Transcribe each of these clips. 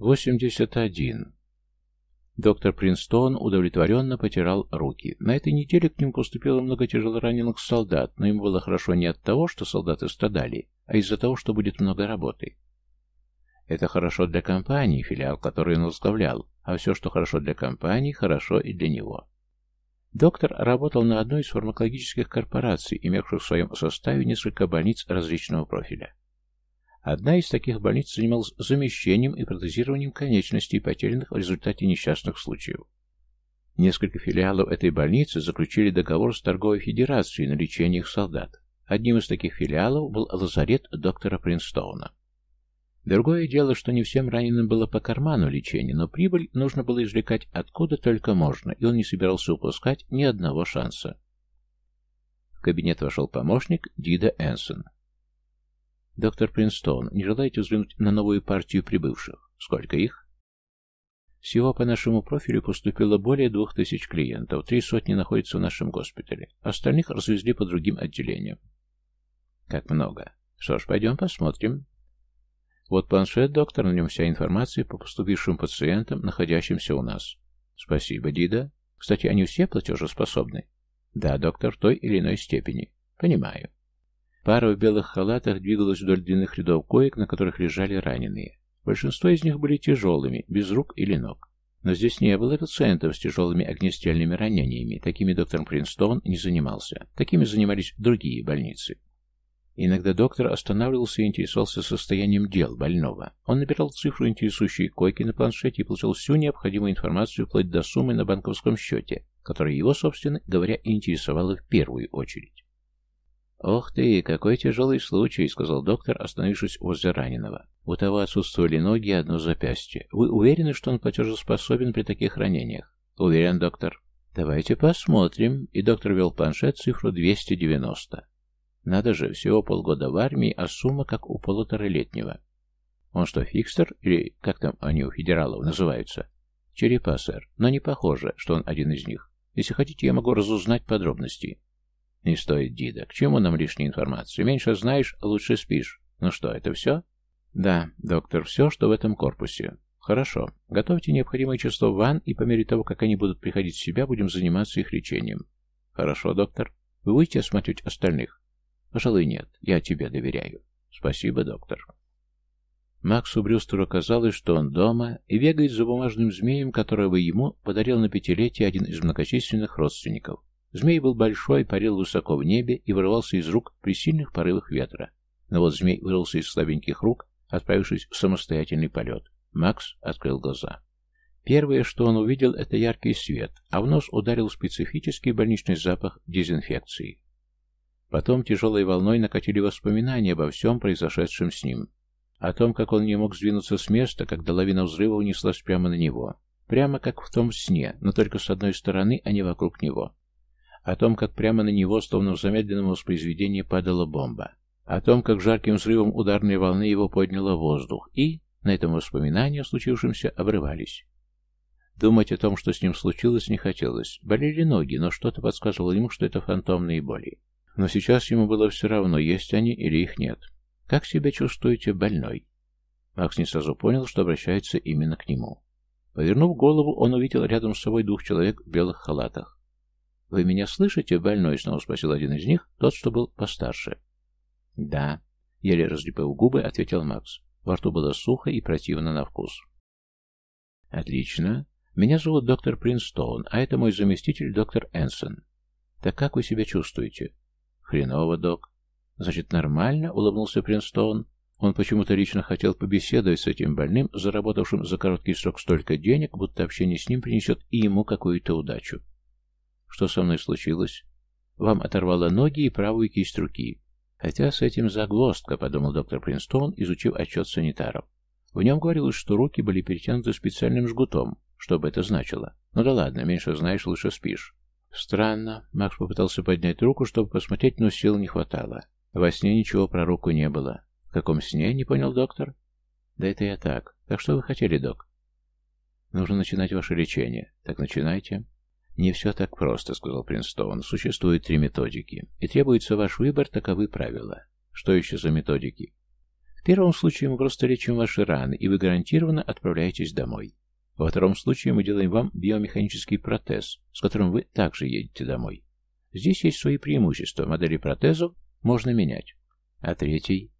81. Доктор Принстон удовлетворенно потирал руки. На этой неделе к нему поступило много тяжелораненых солдат, но ему было хорошо не от того, что солдаты страдали, а из-за того, что будет много работы. Это хорошо для компании, филиал который он возглавлял, а все, что хорошо для компании, хорошо и для него. Доктор работал на одной из фармакологических корпораций, имевших в своем составе несколько больниц различного профиля. Одна из таких больниц занималась замещением и протезированием конечностей, потерянных в результате несчастных случаев. Несколько филиалов этой больницы заключили договор с торговой федерацией на лечение их солдат. Одним из таких филиалов был лазарет доктора Принстоуна. Другое дело, что не всем раненым было по карману лечение, но прибыль нужно было извлекать откуда только можно, и он не собирался упускать ни одного шанса. В кабинет вошел помощник Дида Энсон. «Доктор Принстоун, не желаете взглянуть на новую партию прибывших? Сколько их?» Всего по нашему профилю поступило более двух тысяч клиентов, три сотни находятся в нашем госпитале, остальных развезли по другим отделениям. Как много. Что ж, пойдем посмотрим. Вот планшет, доктор, на нем вся информация по поступившим пациентам, находящимся у нас. Спасибо, Дида. Кстати, они все платежеспособны? Да, доктор, в той или иной степени. Понимаю. Пара в белых халатах двигалась вдоль длинных рядов коек, на которых лежали раненые. Большинство из них были тяжелыми, без рук или ног. Но здесь не было пациентов с тяжелыми огнестрельными ранениями. Такими доктор Принстон не занимался. Такими занимались другие больницы. Иногда доктор останавливался и интересовался состоянием дел больного. Он набирал цифру интересующей койки на планшете и получал всю необходимую информацию вплоть до суммы на банковском счете, которая его, собственно говоря, интересовала в первую очередь. «Ох ты, какой тяжелый случай», — сказал доктор, остановившись возле раненого. «У того отсутствовали ноги и одно запястье. Вы уверены, что он платежеспособен при таких ранениях?» «Уверен, доктор». «Давайте посмотрим». И доктор вел планшет цифру 290. Надо же, всего полгода в армии, а сумма как у полуторалетнего. Он что, фикстер? Или как там они у федералов называются? Черепа, сэр. Но не похоже, что он один из них. Если хотите, я могу разузнать подробности. Не стоит, Дида. К чему нам лишняя информация? Меньше знаешь, лучше спишь. Ну что, это все? Да, доктор, все, что в этом корпусе. Хорошо. Готовьте необходимое число ванн, и по мере того, как они будут приходить в себя, будем заниматься их лечением. Хорошо, доктор. Вы будете осмотреть остальных? Пожалуй, нет. Я тебе доверяю. Спасибо, доктор. Максу Брюстеру казалось, что он дома и бегает за бумажным змеем, которого ему подарил на пятилетие один из многочисленных родственников. Змей был большой, парил высоко в небе и вырывался из рук при сильных порывах ветра. Но вот змей вырвался из слабеньких рук, отправившись в самостоятельный полет. Макс открыл глаза. Первое, что он увидел, это яркий свет, а в нос ударил специфический больничный запах дезинфекции. Потом тяжелой волной накатили воспоминания обо всем произошедшем с ним. О том, как он не мог сдвинуться с места, когда лавина взрыва унеслась прямо на него. Прямо как в том сне, но только с одной стороны, а не вокруг него о том, как прямо на него, словно в замедленном воспроизведении, падала бомба, о том, как жарким взрывом ударной волны его подняло воздух, и на этом воспоминания о случившемся обрывались. Думать о том, что с ним случилось, не хотелось. Болели ноги, но что-то подсказывало ему, что это фантомные боли. Но сейчас ему было все равно, есть они или их нет. «Как себя чувствуете больной?» Макс не сразу понял, что обращается именно к нему. Повернув голову, он увидел рядом с собой двух человек в белых халатах. «Вы меня слышите, больной?» — снова спросил один из них, тот, что был постарше. «Да», — еле разлепив губы, ответил Макс. Во рту было сухо и противно на вкус. «Отлично. Меня зовут доктор Принстоун, а это мой заместитель доктор Энсон. Так как вы себя чувствуете?» «Хреново, док». «Значит, нормально?» — улыбнулся Принстоун. Он почему-то лично хотел побеседовать с этим больным, заработавшим за короткий срок столько денег, будто общение с ним принесет и ему какую-то удачу. Что со мной случилось? Вам оторвало ноги и правую кисть руки. Хотя с этим загвоздка, подумал доктор Принстон, изучив отчет санитаров. В нем говорилось, что руки были перетянуты специальным жгутом. Что бы это значило? Ну да ладно, меньше знаешь, лучше спишь. Странно. Макс попытался поднять руку, чтобы посмотреть, но сил не хватало. Во сне ничего про руку не было. В каком сне, не понял доктор? Да это я так. Так что вы хотели, док? Нужно начинать ваше лечение. Так начинайте. «Не все так просто», — сказал Принстоун. «Существует три методики, и требуется ваш выбор, таковы правила. Что еще за методики?» В первом случае мы просто лечим ваши раны, и вы гарантированно отправляетесь домой. Во втором случае мы делаем вам биомеханический протез, с которым вы также едете домой. Здесь есть свои преимущества, модели протезов можно менять. А третий?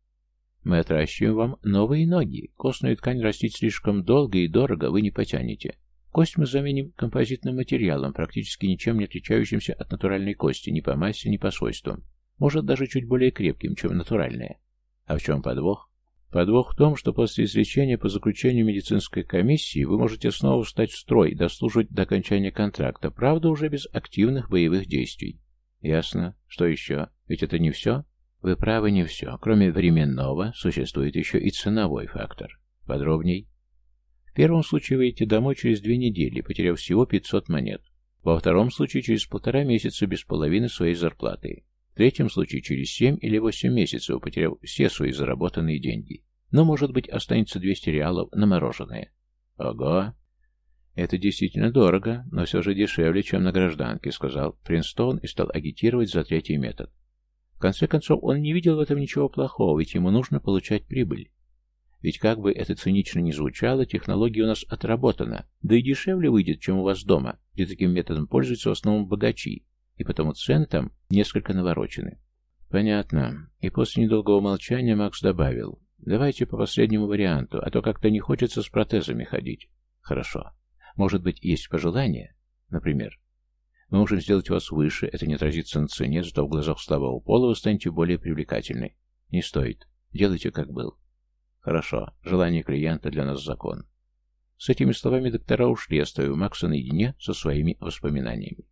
Мы отращиваем вам новые ноги. Костную ткань растить слишком долго и дорого вы не потянете. Кость мы заменим композитным материалом, практически ничем не отличающимся от натуральной кости, ни по массе, ни по свойствам. Может, даже чуть более крепким, чем натуральная. А в чем подвох? Подвох в том, что после излечения по заключению медицинской комиссии вы можете снова встать в строй и дослужить до окончания контракта, правда, уже без активных боевых действий. Ясно. Что еще? Ведь это не все? Вы правы, не все. Кроме временного, существует еще и ценовой фактор. Подробней. В первом случае вы идете домой через две недели, потеряв всего 500 монет. Во втором случае через полтора месяца без половины своей зарплаты. В третьем случае через 7 или 8 месяцев, потеряв все свои заработанные деньги. Но, может быть, останется 200 реалов на мороженое. Ого! Это действительно дорого, но все же дешевле, чем на гражданке, сказал Принстон и стал агитировать за третий метод. В конце концов, он не видел в этом ничего плохого, ведь ему нужно получать прибыль. Ведь как бы это цинично ни звучало, технология у нас отработана, да и дешевле выйдет, чем у вас дома, где таким методом пользуются в основном богачи, и потому цены там несколько наворочены. Понятно. И после недолгого молчания Макс добавил. Давайте по последнему варианту, а то как-то не хочется с протезами ходить. Хорошо. Может быть, есть пожелания? Например, мы можем сделать вас выше, это не отразится на цене, зато в глазах слабого пола вы станете более привлекательной. Не стоит. Делайте, как был. Хорошо. Желание клиента для нас закон. С этими словами доктора ушли, оставив Макса наедине со своими воспоминаниями.